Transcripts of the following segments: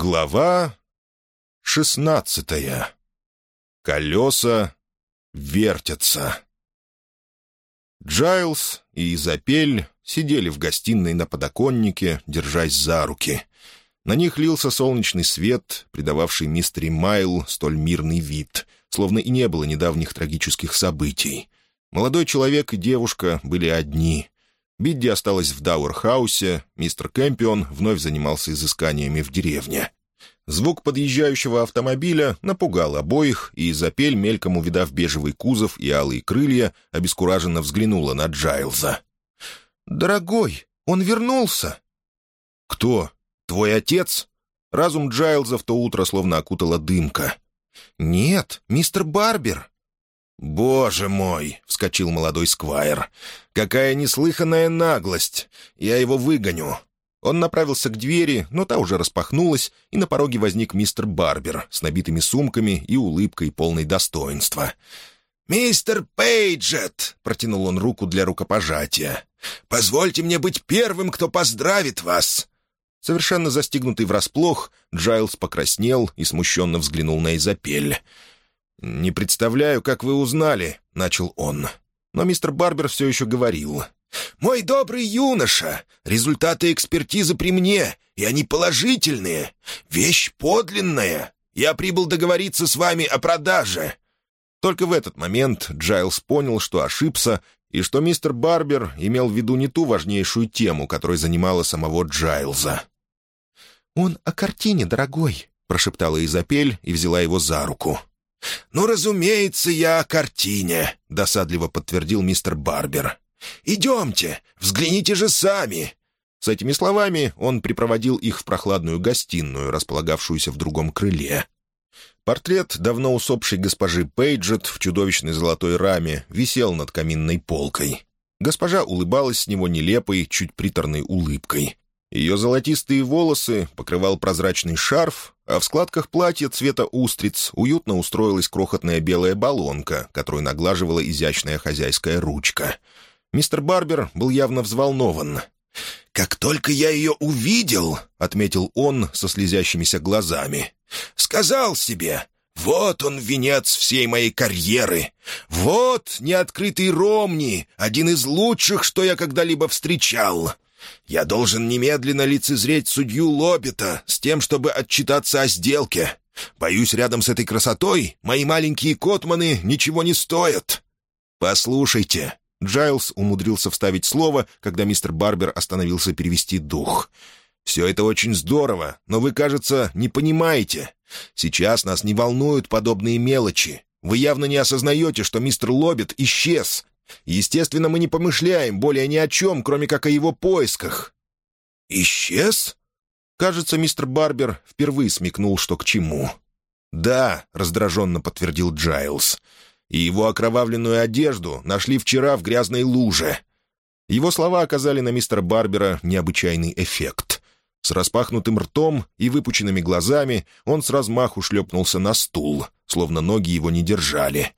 Глава шестнадцатая. Колеса вертятся. Джайлз и Изапель сидели в гостиной на подоконнике, держась за руки. На них лился солнечный свет, придававший мистере Майл столь мирный вид, словно и не было недавних трагических событий. Молодой человек и девушка были одни. Бидди осталась в Дауэрхаусе, мистер Кэмпион вновь занимался изысканиями в деревне. Звук подъезжающего автомобиля напугал обоих, и Изапель, мельком увидав бежевый кузов и алые крылья, обескураженно взглянула на Джайлза. «Дорогой, он вернулся!» «Кто? Твой отец?» Разум Джайлза в то утро словно окутала дымка. «Нет, мистер Барбер». «Боже мой!» — вскочил молодой сквайр. «Какая неслыханная наглость! Я его выгоню!» Он направился к двери, но та уже распахнулась, и на пороге возник мистер Барбер с набитыми сумками и улыбкой полной достоинства. «Мистер Пейджет!» — протянул он руку для рукопожатия. «Позвольте мне быть первым, кто поздравит вас!» Совершенно застигнутый врасплох, Джайлз покраснел и смущенно взглянул на Изапель. «Не представляю, как вы узнали», — начал он. Но мистер Барбер все еще говорил. «Мой добрый юноша, результаты экспертизы при мне, и они положительные. Вещь подлинная. Я прибыл договориться с вами о продаже». Только в этот момент Джайлз понял, что ошибся, и что мистер Барбер имел в виду не ту важнейшую тему, которой занимала самого Джайлза. «Он о картине, дорогой», — прошептала Изапель и взяла его за руку. «Ну, разумеется, я о картине», — досадливо подтвердил мистер Барбер. «Идемте, взгляните же сами». С этими словами он припроводил их в прохладную гостиную, располагавшуюся в другом крыле. Портрет давно усопшей госпожи Пейджет в чудовищной золотой раме висел над каминной полкой. Госпожа улыбалась с него нелепой, чуть приторной улыбкой. Ее золотистые волосы покрывал прозрачный шарф, а в складках платья цвета устриц уютно устроилась крохотная белая баллонка, которую наглаживала изящная хозяйская ручка. Мистер Барбер был явно взволнован. «Как только я ее увидел», — отметил он со слезящимися глазами, — «сказал себе, вот он венец всей моей карьеры. Вот неоткрытый Ромни, один из лучших, что я когда-либо встречал. Я должен немедленно лицезреть судью Лоббита с тем, чтобы отчитаться о сделке. Боюсь, рядом с этой красотой мои маленькие котманы ничего не стоят. Послушайте». Джайлз умудрился вставить слово, когда мистер Барбер остановился перевести дух. «Все это очень здорово, но вы, кажется, не понимаете. Сейчас нас не волнуют подобные мелочи. Вы явно не осознаете, что мистер Лоббит исчез, Естественно, мы не помышляем более ни о чем, кроме как о его поисках». «Исчез?» Кажется, мистер Барбер впервые смекнул, что к чему. «Да», — раздраженно подтвердил Джайлз. «И его окровавленную одежду нашли вчера в грязной луже». Его слова оказали на мистера Барбера необычайный эффект. С распахнутым ртом и выпученными глазами он с размаху шлепнулся на стул, словно ноги его не держали.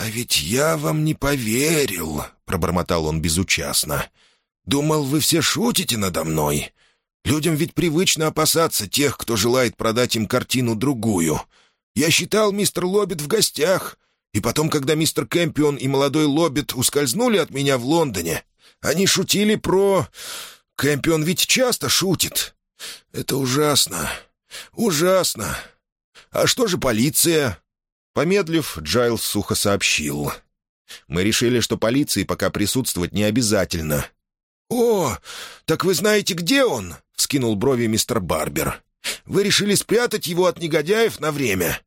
«А ведь я вам не поверил», — пробормотал он безучастно. «Думал, вы все шутите надо мной. Людям ведь привычно опасаться тех, кто желает продать им картину другую. Я считал, мистер Лоббетт в гостях, и потом, когда мистер Кэмпион и молодой Лоббетт ускользнули от меня в Лондоне, они шутили про... Кэмпион ведь часто шутит. Это ужасно. Ужасно. А что же полиция? Помедлив, Джайлс сухо сообщил. «Мы решили, что полиции пока присутствовать не обязательно». «О, так вы знаете, где он?» — вскинул брови мистер Барбер. «Вы решили спрятать его от негодяев на время?»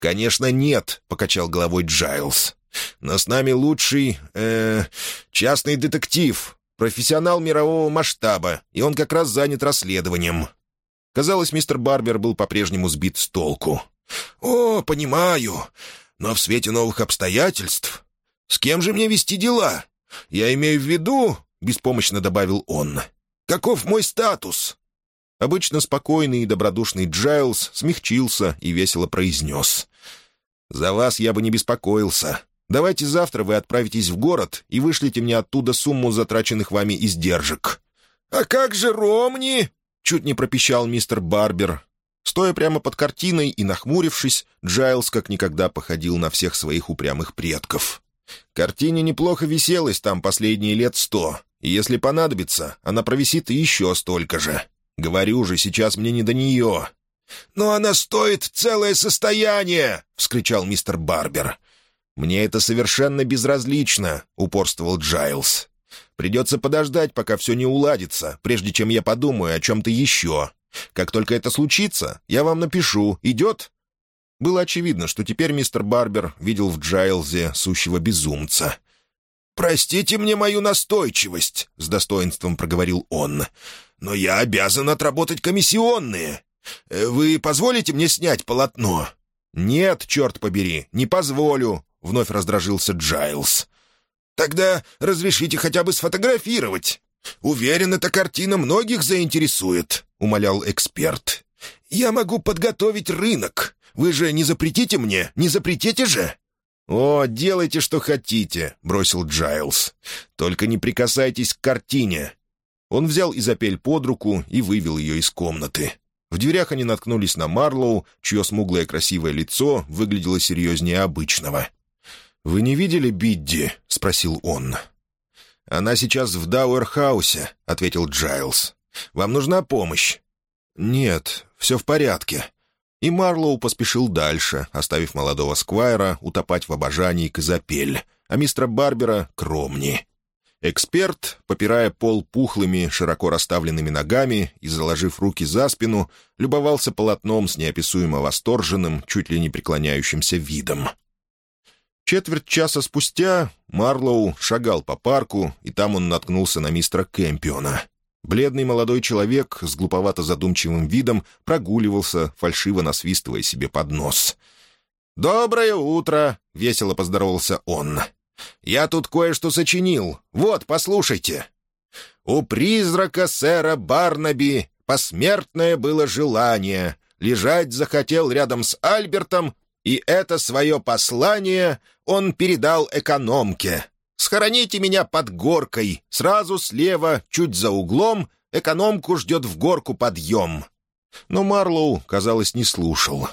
«Конечно, нет», — покачал головой Джайлс. «Но с нами лучший... Э, частный детектив, профессионал мирового масштаба, и он как раз занят расследованием». Казалось, мистер Барбер был по-прежнему сбит с толку. «О, понимаю. Но в свете новых обстоятельств... С кем же мне вести дела? Я имею в виду...» — беспомощно добавил он. «Каков мой статус?» Обычно спокойный и добродушный Джайлз смягчился и весело произнес. «За вас я бы не беспокоился. Давайте завтра вы отправитесь в город и вышлите мне оттуда сумму затраченных вами издержек». «А как же Ромни?» — чуть не пропищал мистер Барбер. Стоя прямо под картиной и нахмурившись, Джайлз как никогда походил на всех своих упрямых предков. Картине неплохо виселась там последние лет сто, и если понадобится, она провисит еще столько же. Говорю же, сейчас мне не до нее. «Но она стоит целое состояние!» — вскричал мистер Барбер. «Мне это совершенно безразлично», — упорствовал Джайлз. «Придется подождать, пока все не уладится, прежде чем я подумаю о чем-то еще. Как только это случится, я вам напишу. Идет?» Было очевидно, что теперь мистер Барбер видел в Джайлзе сущего безумца. «Простите мне мою настойчивость», — с достоинством проговорил он. «Но я обязан отработать комиссионные. Вы позволите мне снять полотно?» «Нет, черт побери, не позволю», — вновь раздражился Джайлз. «Тогда разрешите хотя бы сфотографировать. Уверен, эта картина многих заинтересует», — умолял эксперт. «Я могу подготовить рынок. Вы же не запретите мне? Не запретите же?» «О, делайте, что хотите», — бросил Джайлз. «Только не прикасайтесь к картине». Он взял Изапель под руку и вывел ее из комнаты. В дверях они наткнулись на Марлоу, чье смуглое красивое лицо выглядело серьезнее обычного. «Вы не видели Бидди?» — спросил он. «Она сейчас в Дауэрхаусе», — ответил Джайлз. «Вам нужна помощь?» «Нет, все в порядке». И Марлоу поспешил дальше, оставив молодого Сквайра утопать в обожании к Изапель, а мистера Барбера — к Ромни. Эксперт, попирая пол пухлыми, широко расставленными ногами и заложив руки за спину, любовался полотном с неописуемо восторженным, чуть ли не преклоняющимся видом. Четверть часа спустя Марлоу шагал по парку, и там он наткнулся на мистера Кэмпиона. Бледный молодой человек с глуповато-задумчивым видом прогуливался, фальшиво насвистывая себе под нос. «Доброе утро!» — весело поздоровался он. «Я тут кое-что сочинил. Вот, послушайте. У призрака сэра Барнаби посмертное было желание. Лежать захотел рядом с Альбертом, и это свое послание он передал экономке. Схороните меня под горкой. Сразу слева, чуть за углом, экономку ждет в горку подъем». Но Марлоу, казалось, не слушал.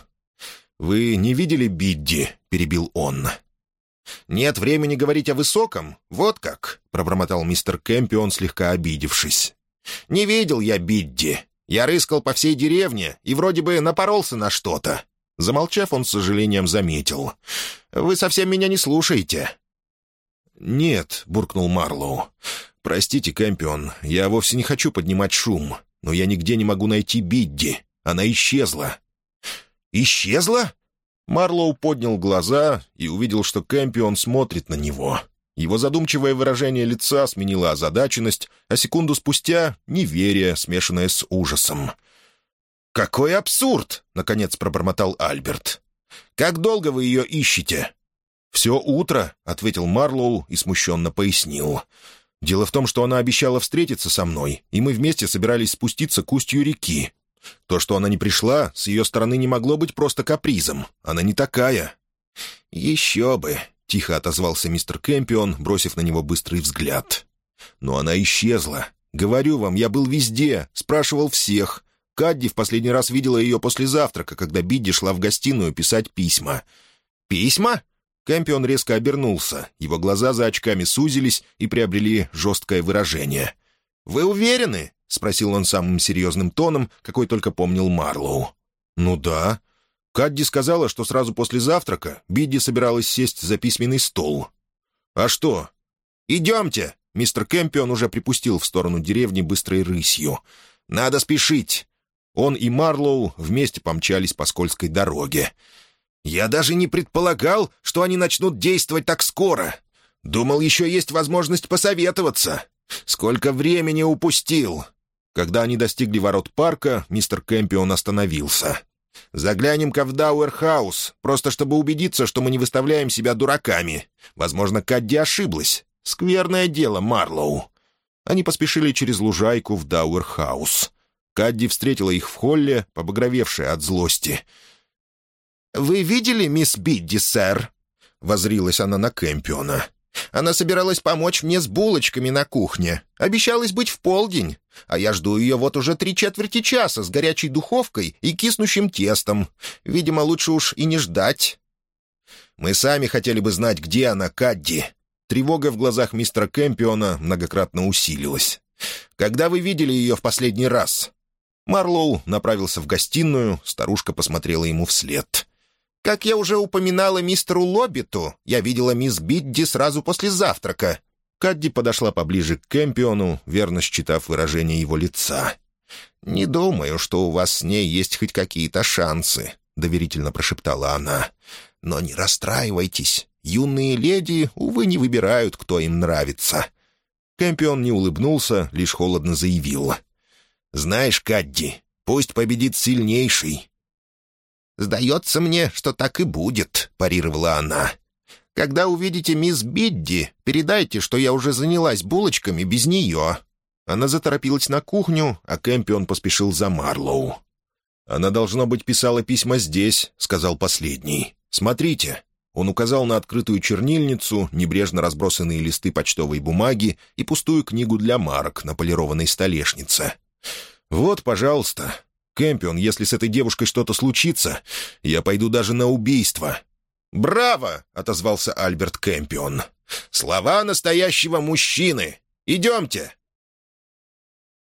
«Вы не видели Бидди?» — перебил он. «Нет времени говорить о высоком? Вот как?» — пробормотал мистер Кэмпион, слегка обидевшись. «Не видел я Бидди. Я рыскал по всей деревне и вроде бы напоролся на что-то». Замолчав, он с сожалением заметил. «Вы совсем меня не слушаете. «Нет», — буркнул Марлоу. «Простите, Кэмпион, я вовсе не хочу поднимать шум, но я нигде не могу найти Бидди. Она исчезла». «Исчезла?» Марлоу поднял глаза и увидел, что Кэмпион смотрит на него. Его задумчивое выражение лица сменило озадаченность, а секунду спустя — неверие, смешанное с ужасом. «Какой абсурд!» — наконец пробормотал Альберт. «Как долго вы ее ищете?» «Все утро», — ответил Марлоу и смущенно пояснил. «Дело в том, что она обещала встретиться со мной, и мы вместе собирались спуститься к устью реки. То, что она не пришла, с ее стороны не могло быть просто капризом. Она не такая». «Еще бы», — тихо отозвался мистер Кэмпион, бросив на него быстрый взгляд. «Но она исчезла. Говорю вам, я был везде, спрашивал всех. Кадди в последний раз видела ее после завтрака, когда Бидди шла в гостиную писать письма». «Письма?» Кэмпион резко обернулся, его глаза за очками сузились и приобрели жесткое выражение. «Вы уверены?» — спросил он самым серьезным тоном, какой только помнил Марлоу. «Ну да». Кадди сказала, что сразу после завтрака Бидди собиралась сесть за письменный стол. «А что?» «Идемте!» — мистер Кэмпион уже припустил в сторону деревни быстрой рысью. «Надо спешить!» Он и Марлоу вместе помчались по скользкой дороге. Я даже не предполагал, что они начнут действовать так скоро. Думал, еще есть возможность посоветоваться. Сколько времени упустил!» Когда они достигли ворот парка, мистер Кэмпион остановился. «Заглянем-ка в Дауэрхаус, просто чтобы убедиться, что мы не выставляем себя дураками. Возможно, Кадди ошиблась. Скверное дело, Марлоу». Они поспешили через лужайку в Дауэрхаус. Кадди встретила их в холле, побагровевшая от злости — «Вы видели мисс Бидди, сэр?» — воззрилась она на Кэмпиона. Она собиралась помочь мне с булочками на кухне. Обещалась быть в полдень. А я жду ее вот уже три четверти часа с горячей духовкой и киснущим тестом. Видимо, лучше уж и не ждать. Мы сами хотели бы знать, где она, Кадди. Тревога в глазах мистера Кэмпиона многократно усилилась. «Когда вы видели ее в последний раз?» Марлоу направился в гостиную, старушка посмотрела ему вслед. «Как я уже упоминала мистеру Лоббиту, я видела мисс Бидди сразу после завтрака». Кадди подошла поближе к Кэмпиону, верно считав выражение его лица. «Не думаю, что у вас с ней есть хоть какие-то шансы», — доверительно прошептала она. «Но не расстраивайтесь. Юные леди, увы, не выбирают, кто им нравится». Кэмпион не улыбнулся, лишь холодно заявил. «Знаешь, Кадди, пусть победит сильнейший». «Сдается мне, что так и будет», — парировала она. «Когда увидите мисс Бидди, передайте, что я уже занялась булочками без нее». Она заторопилась на кухню, а Кэмпион поспешил за Марлоу. «Она, должно быть, писала письма здесь», — сказал последний. «Смотрите». Он указал на открытую чернильницу, небрежно разбросанные листы почтовой бумаги и пустую книгу для марок на полированной столешнице. «Вот, пожалуйста. Кэмпион, если с этой девушкой что-то случится, я пойду даже на убийство». «Браво!» — отозвался Альберт Кэмпион. «Слова настоящего мужчины. Идемте!»